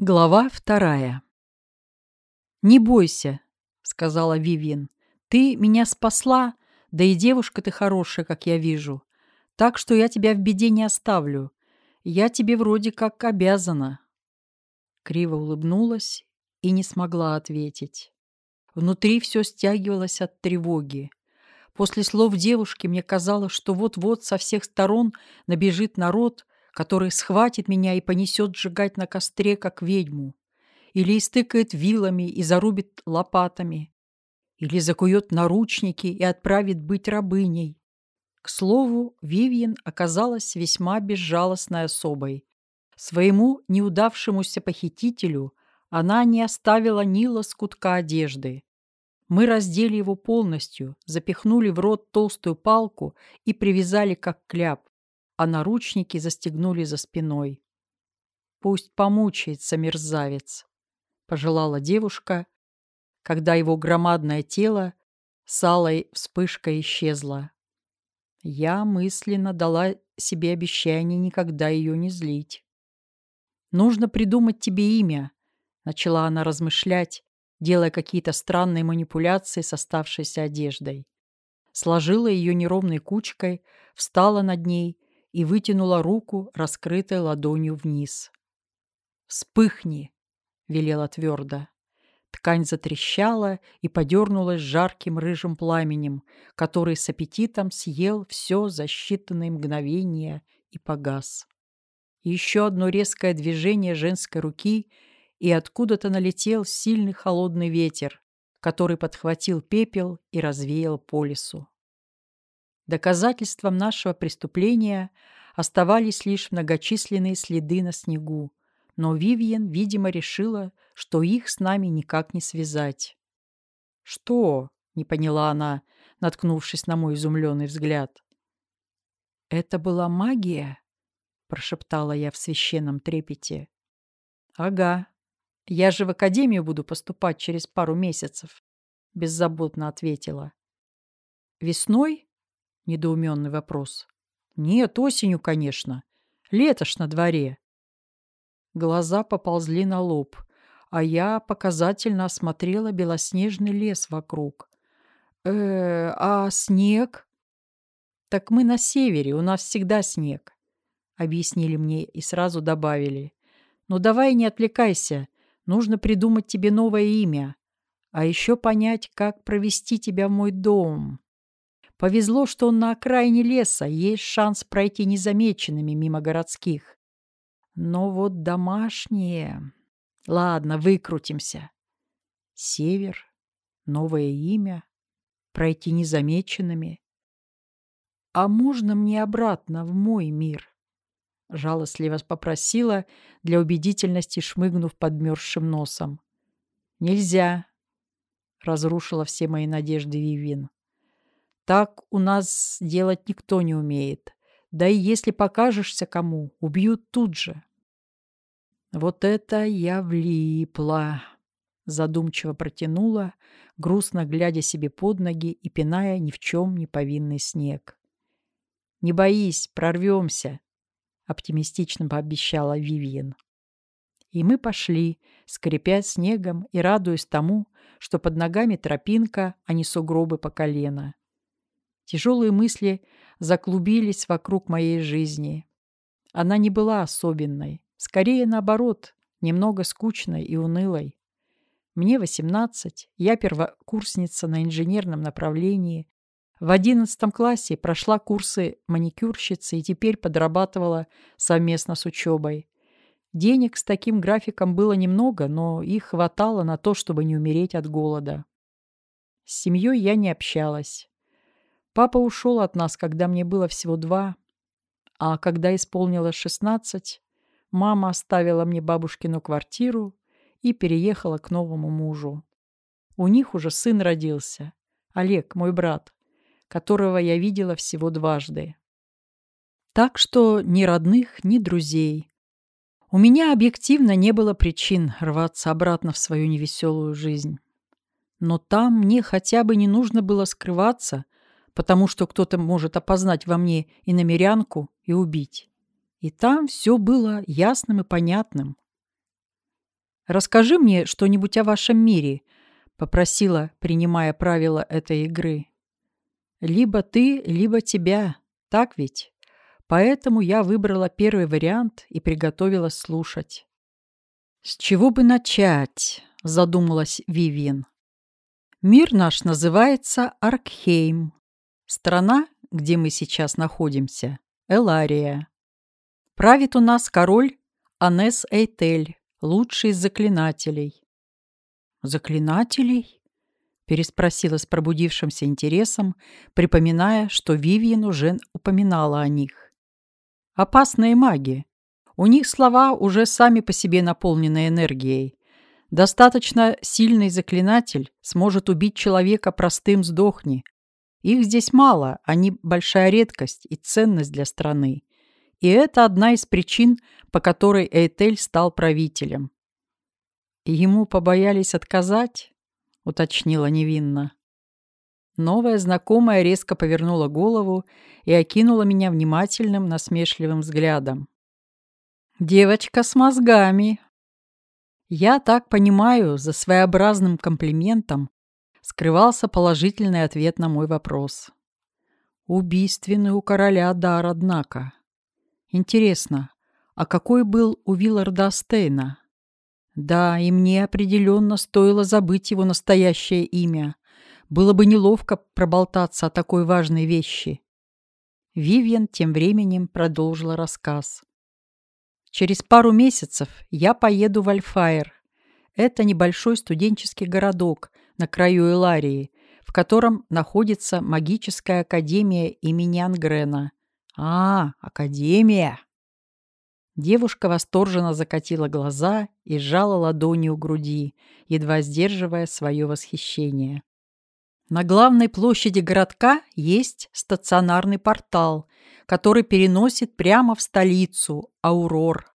Глава вторая. «Не бойся», — сказала Вивьен. «Ты меня спасла, да и девушка ты хорошая, как я вижу. Так что я тебя в беде не оставлю. Я тебе вроде как обязана». Криво улыбнулась и не смогла ответить. Внутри все стягивалось от тревоги. После слов девушки мне казалось, что вот-вот со всех сторон набежит народ, который схватит меня и понесет сжигать на костре, как ведьму, или истыкает вилами и зарубит лопатами, или закует наручники и отправит быть рабыней. К слову, Вивьен оказалась весьма безжалостной особой. Своему неудавшемуся похитителю она не оставила ни лоскутка одежды. Мы раздели его полностью, запихнули в рот толстую палку и привязали как кляп а наручники застегнули за спиной. «Пусть помучается мерзавец», — пожелала девушка, когда его громадное тело с алой вспышкой исчезло. Я мысленно дала себе обещание никогда ее не злить. «Нужно придумать тебе имя», — начала она размышлять, делая какие-то странные манипуляции с оставшейся одеждой. Сложила ее неровной кучкой, встала над ней и вытянула руку, раскрытой ладонью вниз. «Вспыхни!» — велела твердо. Ткань затрещала и подернулась жарким рыжим пламенем, который с аппетитом съел все за считанные мгновения и погас. Еще одно резкое движение женской руки, и откуда-то налетел сильный холодный ветер, который подхватил пепел и развеял по лесу. Доказательством нашего преступления оставались лишь многочисленные следы на снегу, но Вивьен, видимо, решила, что их с нами никак не связать. «Что?» — не поняла она, наткнувшись на мой изумленный взгляд. «Это была магия?» — прошептала я в священном трепете. «Ага. Я же в академию буду поступать через пару месяцев», — беззаботно ответила. «Весной?» Недоуменный вопрос. Нет, осенью, конечно. Лето ж на дворе. Глаза поползли на лоб, а я показательно осмотрела белоснежный лес вокруг. э а снег? Так мы на севере, у нас всегда снег, объяснили мне и сразу добавили. Ну давай не отвлекайся, нужно придумать тебе новое имя, а еще понять, как провести тебя в мой дом. Повезло, что он на окраине леса, есть шанс пройти незамеченными мимо городских. Но вот домашние... Ладно, выкрутимся. Север, новое имя, пройти незамеченными. А можно мне обратно в мой мир? Жалостливо попросила, для убедительности шмыгнув подмерзшим носом. Нельзя, разрушила все мои надежды Вивин. Так у нас делать никто не умеет. Да и если покажешься кому, убьют тут же. Вот это я влипла. Задумчиво протянула, грустно глядя себе под ноги и пиная ни в чем не повинный снег. «Не боись, прорвемся», — оптимистично пообещала Вивьен. И мы пошли, скрипя снегом и радуясь тому, что под ногами тропинка, а не сугробы по колено. Тяжелые мысли заклубились вокруг моей жизни. Она не была особенной, скорее наоборот, немного скучной и унылой. Мне 18, я первокурсница на инженерном направлении. В 11 классе прошла курсы маникюрщицы и теперь подрабатывала совместно с учебой. Денег с таким графиком было немного, но их хватало на то, чтобы не умереть от голода. С семьей я не общалась. Папа ушел от нас, когда мне было всего два, а когда исполнилось шестнадцать, мама оставила мне бабушкину квартиру и переехала к новому мужу. У них уже сын родился, Олег, мой брат, которого я видела всего дважды. Так что ни родных, ни друзей. У меня объективно не было причин рваться обратно в свою невеселую жизнь. Но там мне хотя бы не нужно было скрываться – потому что кто-то может опознать во мне и намерянку и убить. И там все было ясным и понятным. «Расскажи мне что-нибудь о вашем мире», — попросила, принимая правила этой игры. «Либо ты, либо тебя, так ведь?» Поэтому я выбрала первый вариант и приготовилась слушать. «С чего бы начать?» – задумалась Вивиан. «Мир наш называется Аркхейм. Страна, где мы сейчас находимся, Элария. Правит у нас король Анес Эйтель, лучший из заклинателей». «Заклинателей?» – переспросила с пробудившимся интересом, припоминая, что Вивиан уже упоминала о них. Опасные маги. У них слова уже сами по себе наполнены энергией. Достаточно сильный заклинатель сможет убить человека простым «сдохни». Их здесь мало, они большая редкость и ценность для страны. И это одна из причин, по которой Эйтель стал правителем. «Ему побоялись отказать?» — уточнила невинно. Новая знакомая резко повернула голову и окинула меня внимательным, насмешливым взглядом. «Девочка с мозгами!» Я так понимаю, за своеобразным комплиментом скрывался положительный ответ на мой вопрос. Убийственный у короля дар, однако. Интересно, а какой был у Вилларда Стейна? Да, и мне определенно стоило забыть его настоящее имя — было бы неловко проболтаться о такой важной вещи. Вивьен тем временем продолжила рассказ. Через пару месяцев я поеду в Альфайр. Это небольшой студенческий городок на краю Эларии, в котором находится магическая академия имени Ангрена. А, академия! Девушка восторженно закатила глаза и сжала ладонью груди, едва сдерживая свое восхищение. На главной площади городка есть стационарный портал, который переносит прямо в столицу, Аурор.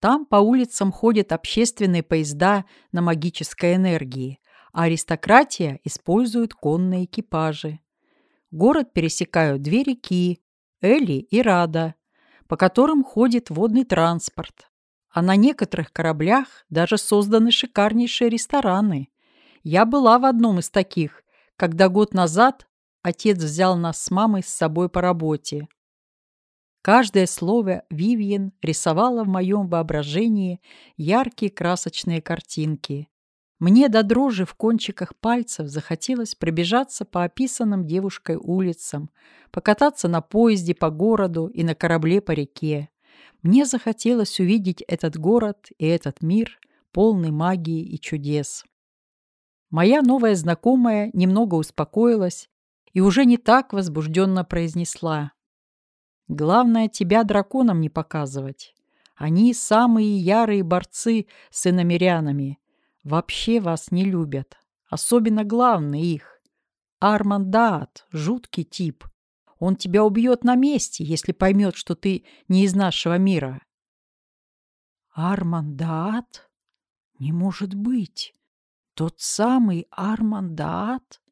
Там по улицам ходят общественные поезда на магической энергии, а аристократия использует конные экипажи. Город пересекают две реки – Эли и Рада, по которым ходит водный транспорт. А на некоторых кораблях даже созданы шикарнейшие рестораны. Я была в одном из таких – когда год назад отец взял нас с мамой с собой по работе. Каждое слово Вивьен рисовало в моем воображении яркие красочные картинки. Мне до дрожи в кончиках пальцев захотелось пробежаться по описанным девушкой улицам, покататься на поезде по городу и на корабле по реке. Мне захотелось увидеть этот город и этот мир, полный магии и чудес. Моя новая знакомая немного успокоилась и уже не так возбужденно произнесла. «Главное, тебя драконам не показывать. Они самые ярые борцы с иномерянами. Вообще вас не любят. Особенно главный их. Армандат, жуткий тип. Он тебя убьет на месте, если поймет, что ты не из нашего мира». «Армандат? Не может быть!» Тот самый Армандат?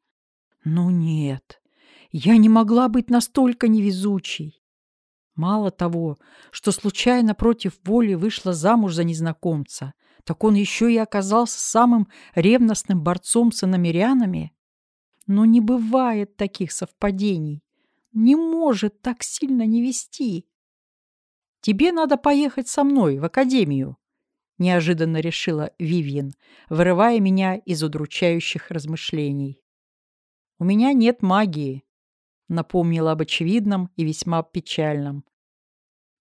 Ну нет, я не могла быть настолько невезучей. Мало того, что случайно против воли вышла замуж за незнакомца, так он еще и оказался самым ревностным борцом с иномерянами. Но не бывает таких совпадений. Не может так сильно не вести. Тебе надо поехать со мной в академию, — неожиданно решила Вивьен, вырывая меня из удручающих размышлений. «У меня нет магии», — напомнила об очевидном и весьма печальном.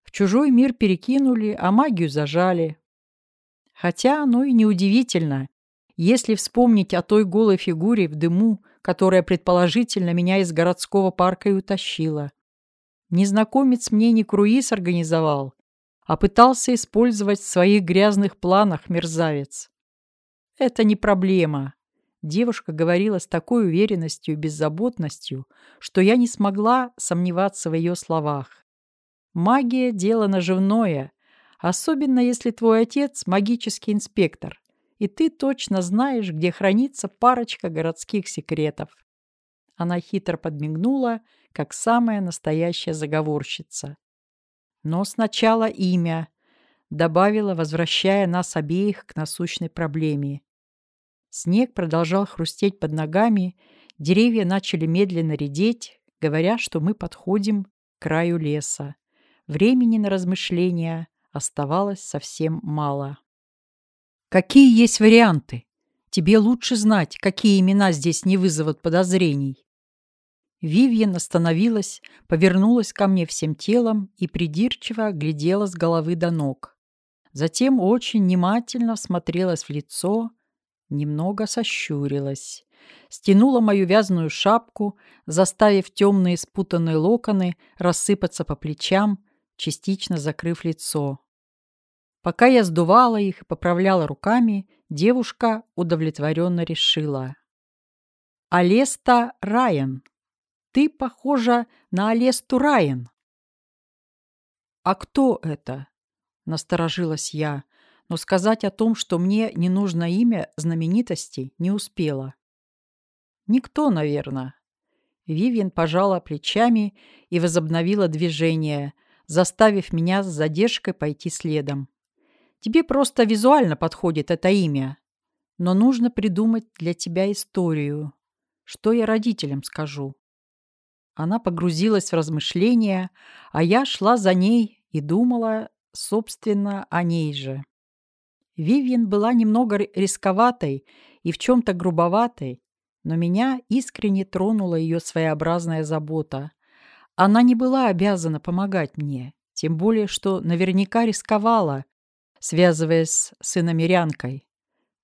В чужой мир перекинули, а магию зажали. Хотя оно и неудивительно, если вспомнить о той голой фигуре в дыму, которая предположительно меня из городского парка и утащила. Незнакомец мне не круиз организовал, а пытался использовать в своих грязных планах мерзавец. Это не проблема. Девушка говорила с такой уверенностью и беззаботностью, что я не смогла сомневаться в ее словах. Магия – дело наживное, особенно если твой отец – магический инспектор, и ты точно знаешь, где хранится парочка городских секретов. Она хитро подмигнула, как самая настоящая заговорщица. Но сначала имя. добавила, возвращая нас обеих к насущной проблеме. Снег продолжал хрустеть под ногами, деревья начали медленно редеть, говоря, что мы подходим к краю леса. Времени на размышления оставалось совсем мало. «Какие есть варианты? Тебе лучше знать, какие имена здесь не вызовут подозрений». Вивьен остановилась, повернулась ко мне всем телом и придирчиво глядела с головы до ног. Затем очень внимательно смотрелась в лицо, немного сощурилась. Стянула мою вязаную шапку, заставив темные спутанные локоны рассыпаться по плечам, частично закрыв лицо. Пока я сдувала их и поправляла руками, девушка удовлетворенно решила. «Алеста Райан!» Ты похожа на Алесту Райан. А кто это? Насторожилась я, но сказать о том, что мне не нужно имя знаменитости, не успела. Никто, наверное. Вивьен пожала плечами и возобновила движение, заставив меня с задержкой пойти следом. Тебе просто визуально подходит это имя, но нужно придумать для тебя историю. Что я родителям скажу? Она погрузилась в размышления, а я шла за ней и думала, собственно, о ней же. Вивьен была немного рисковатой и в чем-то грубоватой, но меня искренне тронула ее своеобразная забота. Она не была обязана помогать мне, тем более, что наверняка рисковала, связываясь с иномерянкой.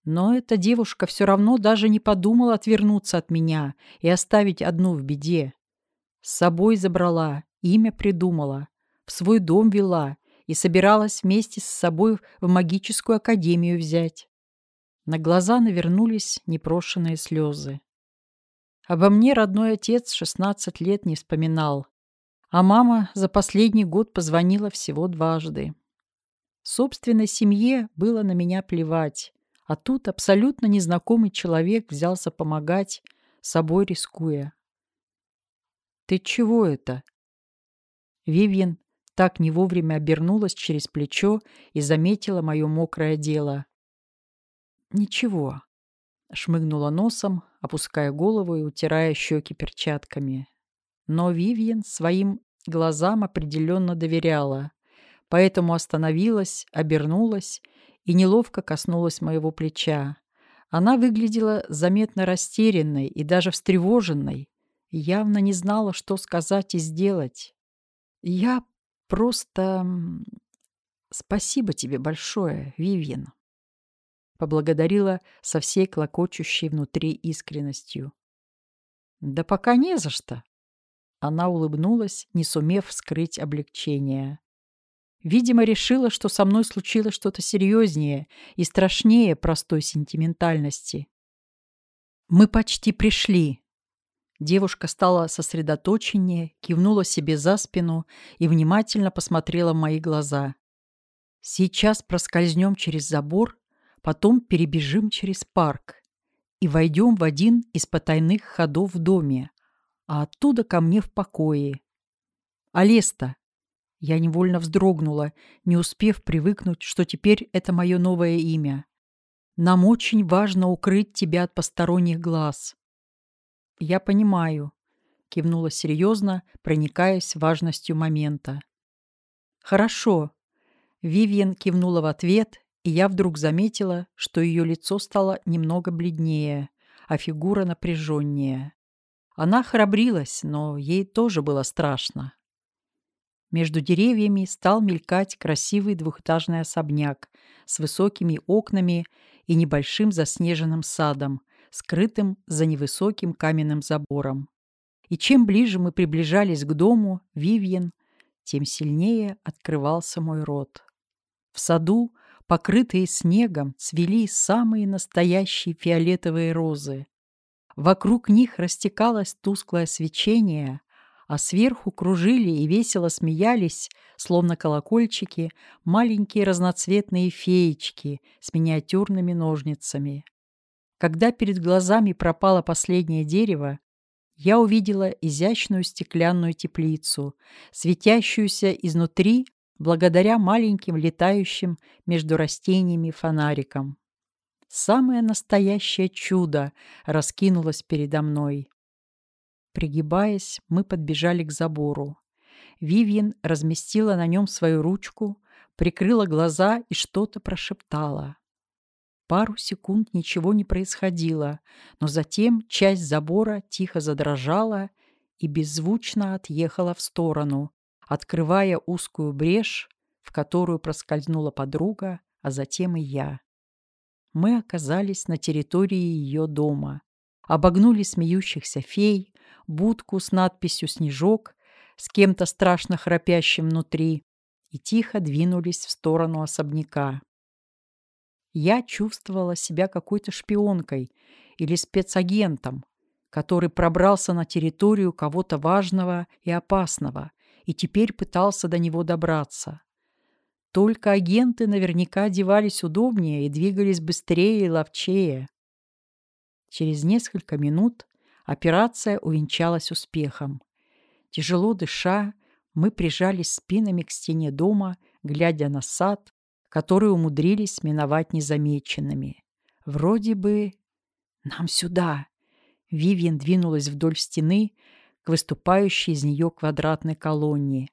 Но эта девушка все равно даже не подумала отвернуться от меня и оставить одну в беде. С собой забрала, имя придумала, в свой дом вела и собиралась вместе с собой в магическую академию взять. На глаза навернулись непрошенные слезы. Обо мне родной отец 16 лет не вспоминал, а мама за последний год позвонила всего дважды. Собственной семье было на меня плевать, а тут абсолютно незнакомый человек взялся помогать, собой рискуя. «Ты чего это?» Вивьен так не вовремя обернулась через плечо и заметила мое мокрое дело. «Ничего», — шмыгнула носом, опуская голову и утирая щеки перчатками. Но Вивьен своим глазам определенно доверяла, поэтому остановилась, обернулась и неловко коснулась моего плеча. Она выглядела заметно растерянной и даже встревоженной, явно не знала, что сказать и сделать. Я просто... Спасибо тебе большое, Вивьен. Поблагодарила со всей клокочущей внутри искренностью. Да пока не за что. Она улыбнулась, не сумев скрыть облегчение. Видимо, решила, что со мной случилось что-то серьезнее и страшнее простой сентиментальности. «Мы почти пришли», Девушка стала сосредоточеннее, кивнула себе за спину и внимательно посмотрела в мои глаза. «Сейчас проскользнем через забор, потом перебежим через парк и войдем в один из потайных ходов в доме, а оттуда ко мне в покое. Алеста!» Я невольно вздрогнула, не успев привыкнуть, что теперь это мое новое имя. «Нам очень важно укрыть тебя от посторонних глаз». «Я понимаю», — кивнула серьезно, проникаясь важностью момента. «Хорошо». Вивьен кивнула в ответ, и я вдруг заметила, что ее лицо стало немного бледнее, а фигура напряженнее. Она храбрилась, но ей тоже было страшно. Между деревьями стал мелькать красивый двухэтажный особняк с высокими окнами и небольшим заснеженным садом, скрытым за невысоким каменным забором. И чем ближе мы приближались к дому, Вивьен, тем сильнее открывался мой рот. В саду, покрытые снегом, цвели самые настоящие фиолетовые розы. Вокруг них растекалось тусклое свечение, а сверху кружили и весело смеялись, словно колокольчики, маленькие разноцветные феечки с миниатюрными ножницами. Когда перед глазами пропало последнее дерево, я увидела изящную стеклянную теплицу, светящуюся изнутри благодаря маленьким летающим между растениями фонарикам. Самое настоящее чудо раскинулось передо мной. Пригибаясь, мы подбежали к забору. Вивьен разместила на нем свою ручку, прикрыла глаза и что-то прошептала. Пару секунд ничего не происходило, но затем часть забора тихо задрожала и беззвучно отъехала в сторону, открывая узкую брешь, в которую проскользнула подруга, а затем и я. Мы оказались на территории ее дома, обогнули смеющихся фей, будку с надписью «Снежок», с кем-то страшно храпящим внутри, и тихо двинулись в сторону особняка. Я чувствовала себя какой-то шпионкой или спецагентом, который пробрался на территорию кого-то важного и опасного и теперь пытался до него добраться. Только агенты наверняка одевались удобнее и двигались быстрее и ловчее. Через несколько минут операция увенчалась успехом. Тяжело дыша, мы прижались спинами к стене дома, глядя на сад, который умудрились миновать незамеченными. Вроде бы... «Нам сюда!» Вивьен двинулась вдоль стены к выступающей из нее квадратной колонне.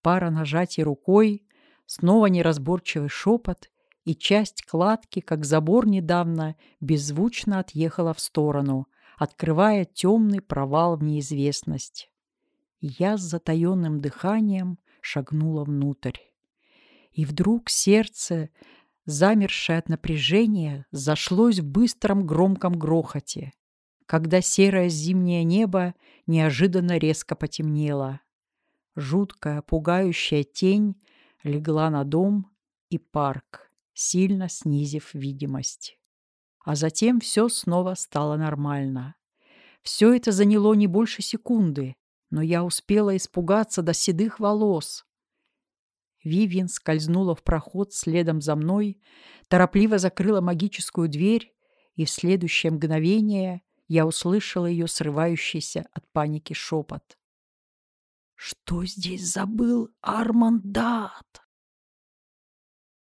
Пара нажатий рукой, снова неразборчивый шепот, и часть кладки, как забор недавно, беззвучно отъехала в сторону, открывая темный провал в неизвестность. Я с затаенным дыханием шагнула внутрь. И вдруг сердце, замершее от напряжения, зашлось в быстром громком грохоте, когда серое зимнее небо неожиданно резко потемнело. Жуткая, пугающая тень легла на дом и парк, сильно снизив видимость. А затем все снова стало нормально. Все это заняло не больше секунды, но я успела испугаться до седых волос. Вивьен скользнула в проход следом за мной, торопливо закрыла магическую дверь, и в следующее мгновение я услышала ее срывающийся от паники шепот. «Что здесь забыл Армандат?»